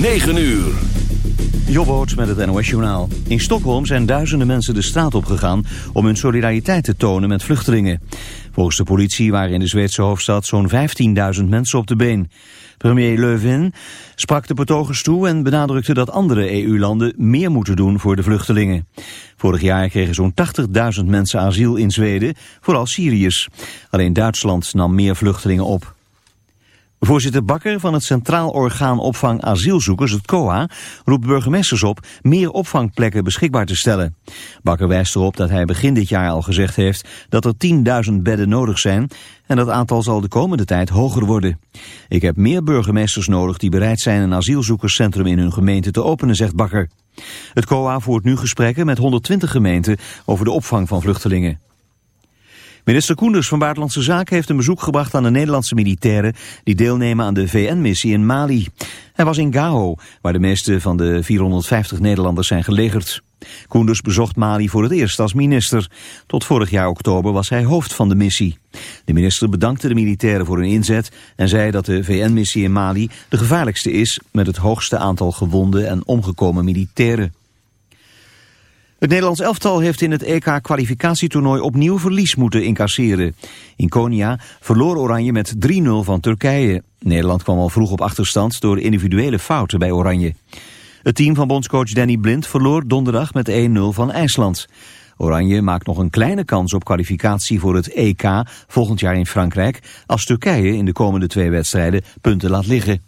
9 uur. Jobboot met het NOS-journaal. In Stockholm zijn duizenden mensen de straat opgegaan om hun solidariteit te tonen met vluchtelingen. Volgens de politie waren in de Zweedse hoofdstad zo'n 15.000 mensen op de been. Premier Leuven sprak de betogers toe en benadrukte dat andere EU-landen meer moeten doen voor de vluchtelingen. Vorig jaar kregen zo'n 80.000 mensen asiel in Zweden, vooral Syriërs. Alleen Duitsland nam meer vluchtelingen op. Voorzitter Bakker van het Centraal Orgaan Opvang Asielzoekers, het COA, roept burgemeesters op meer opvangplekken beschikbaar te stellen. Bakker wijst erop dat hij begin dit jaar al gezegd heeft dat er 10.000 bedden nodig zijn en dat aantal zal de komende tijd hoger worden. Ik heb meer burgemeesters nodig die bereid zijn een asielzoekerscentrum in hun gemeente te openen, zegt Bakker. Het COA voert nu gesprekken met 120 gemeenten over de opvang van vluchtelingen. Minister Koenders van Buitenlandse Zaken heeft een bezoek gebracht aan de Nederlandse militairen die deelnemen aan de VN-missie in Mali. Hij was in Gao, waar de meeste van de 450 Nederlanders zijn gelegerd. Koenders bezocht Mali voor het eerst als minister. Tot vorig jaar oktober was hij hoofd van de missie. De minister bedankte de militairen voor hun inzet en zei dat de VN-missie in Mali de gevaarlijkste is met het hoogste aantal gewonde en omgekomen militairen. Het Nederlands elftal heeft in het EK-kwalificatietoernooi opnieuw verlies moeten incasseren. In Konya verloor Oranje met 3-0 van Turkije. Nederland kwam al vroeg op achterstand door individuele fouten bij Oranje. Het team van bondscoach Danny Blind verloor donderdag met 1-0 van IJsland. Oranje maakt nog een kleine kans op kwalificatie voor het EK volgend jaar in Frankrijk... als Turkije in de komende twee wedstrijden punten laat liggen.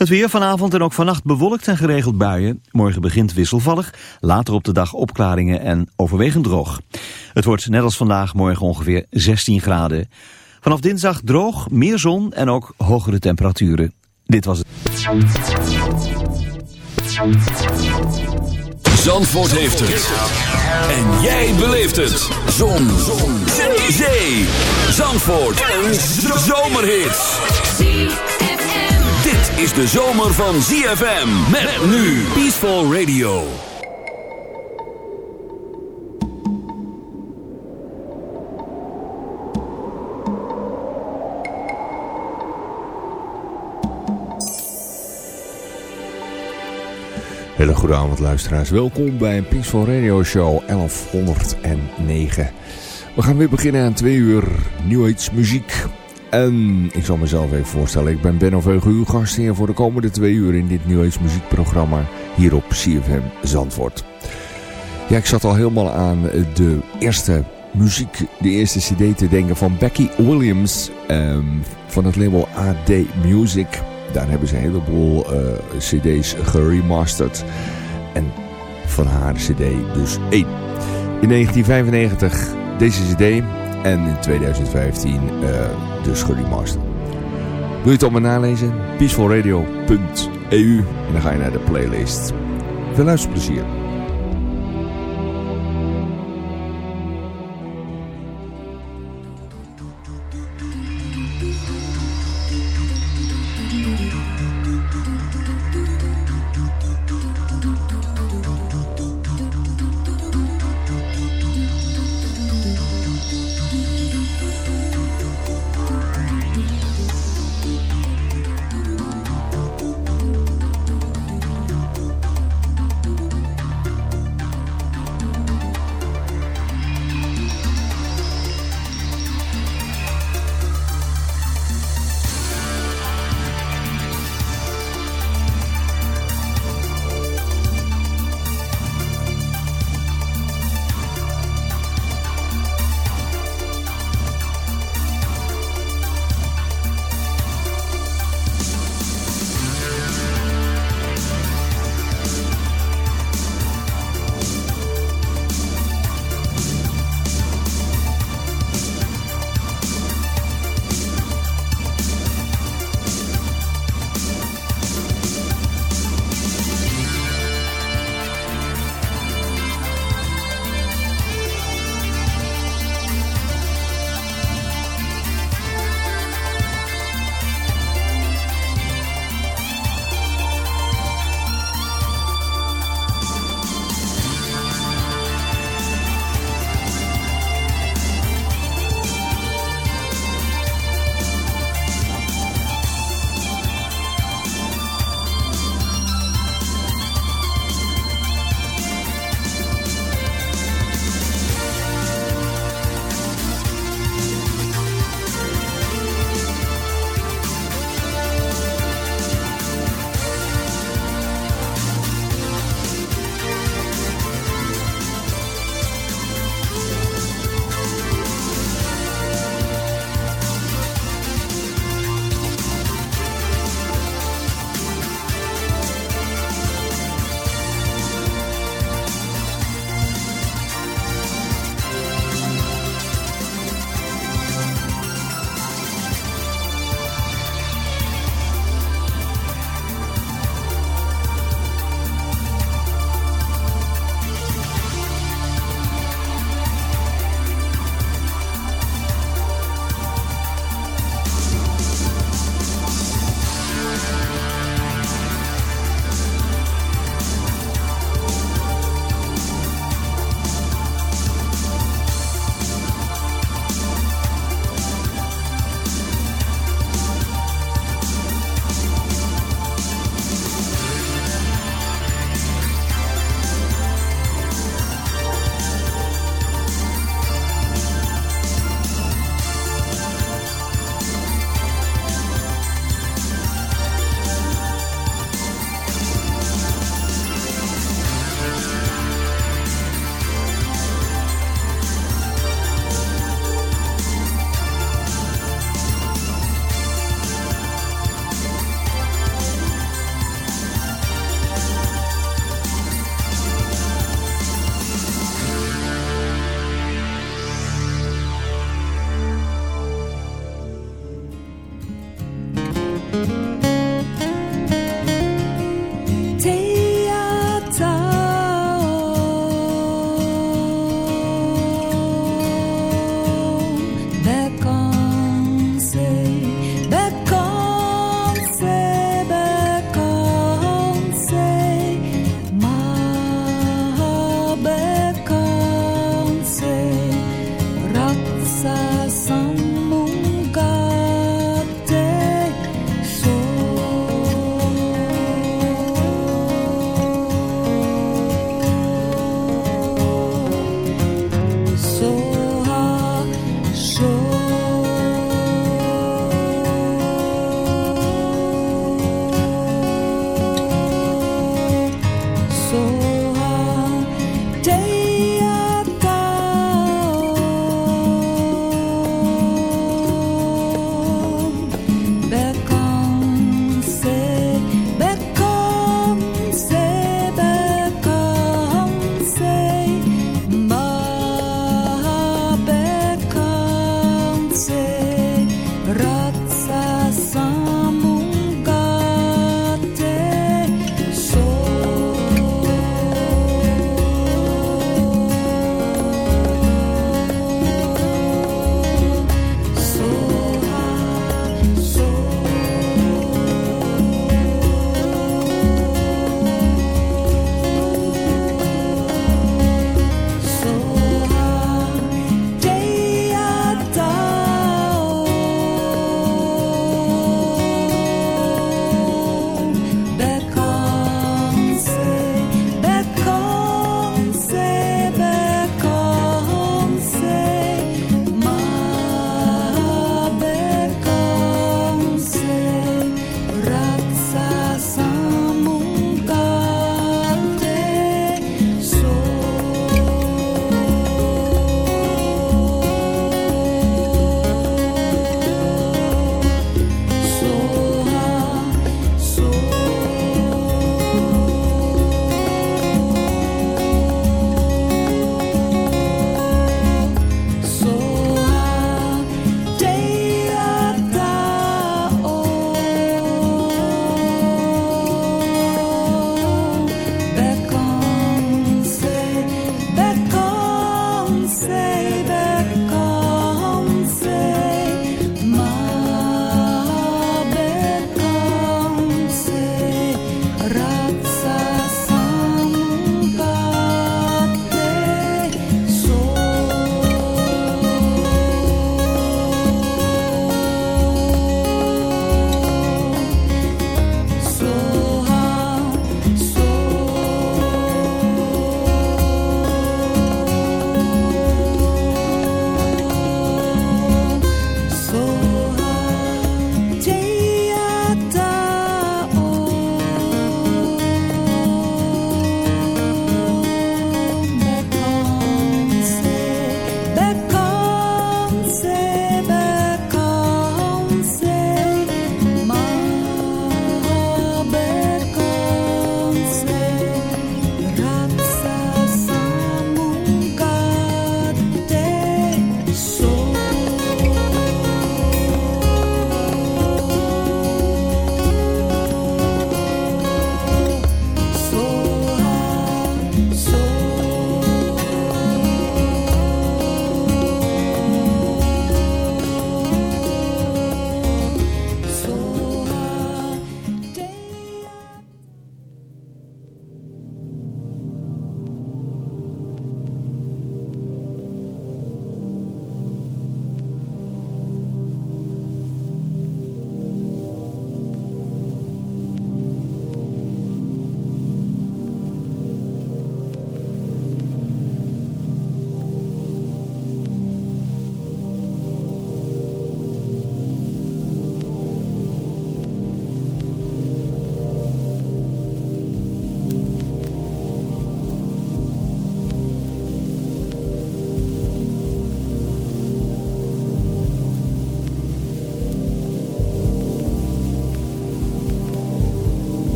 Het weer vanavond en ook vannacht bewolkt en geregeld buien. Morgen begint wisselvallig, later op de dag opklaringen en overwegend droog. Het wordt net als vandaag morgen ongeveer 16 graden. Vanaf dinsdag droog, meer zon en ook hogere temperaturen. Dit was het. Zandvoort heeft het. En jij beleeft het. Zon. zon. Zee. Zandvoort. Een zomerhit dit is de zomer van ZFM. Met nu Peaceful Radio. Hele goede avond luisteraars. Welkom bij een Peaceful Radio Show 1109. We gaan weer beginnen aan twee uur New muziek. En ik zal mezelf even voorstellen. Ik ben Benno Veugen, uw gastheer voor de komende twee uur in dit Age muziekprogramma hier op CFM Zandvoort. Ja, ik zat al helemaal aan de eerste muziek, de eerste cd te denken van Becky Williams um, van het label AD Music. Daar hebben ze een heleboel uh, cd's geremasterd. En van haar cd dus één. In 1995 deze cd en in 2015 uh, de Schuddy Master. Wil je het allemaal nalezen? peacefulradio.eu En dan ga je naar de playlist. Veel luisterplezier.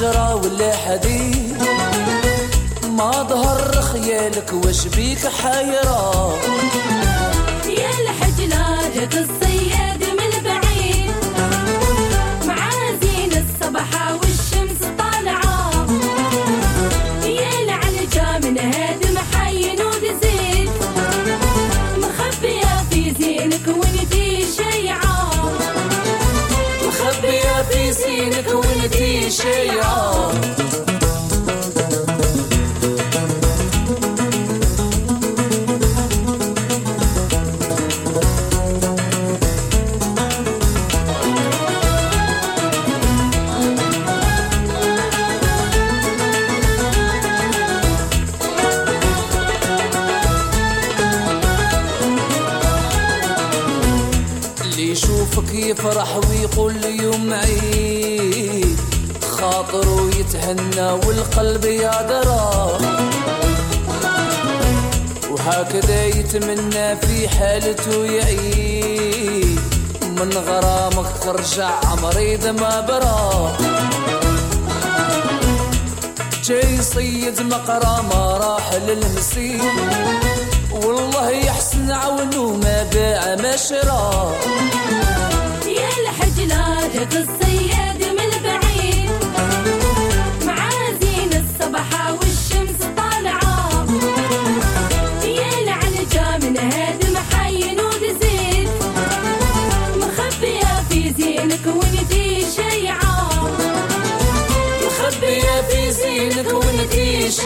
حجرة ولا حديد ما ظهر خيالك وش بيك حيرة. يا الحجلة جت الصياد من بعيد. معازين الصبحة والشمس طالعة. يا العلجة من هادم حي نود زيت مخبية في زينك وانتي شيعة. مخبية في زينك eternity is your يتمنى في حالته يعيد من غرامك ترجع مريض ما برا. جاي صيد مقرا ما راح للمسير والله يحسن عونه ما باع ما شرا يا الحجلاجة الصياد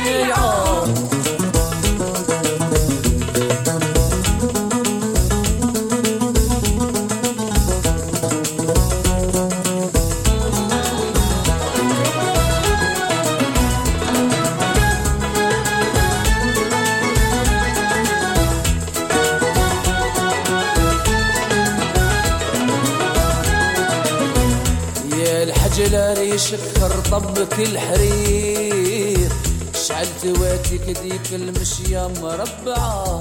الحجلة الحجل ريشك خرطب كل شعلت واتك ديك المشية مربعة.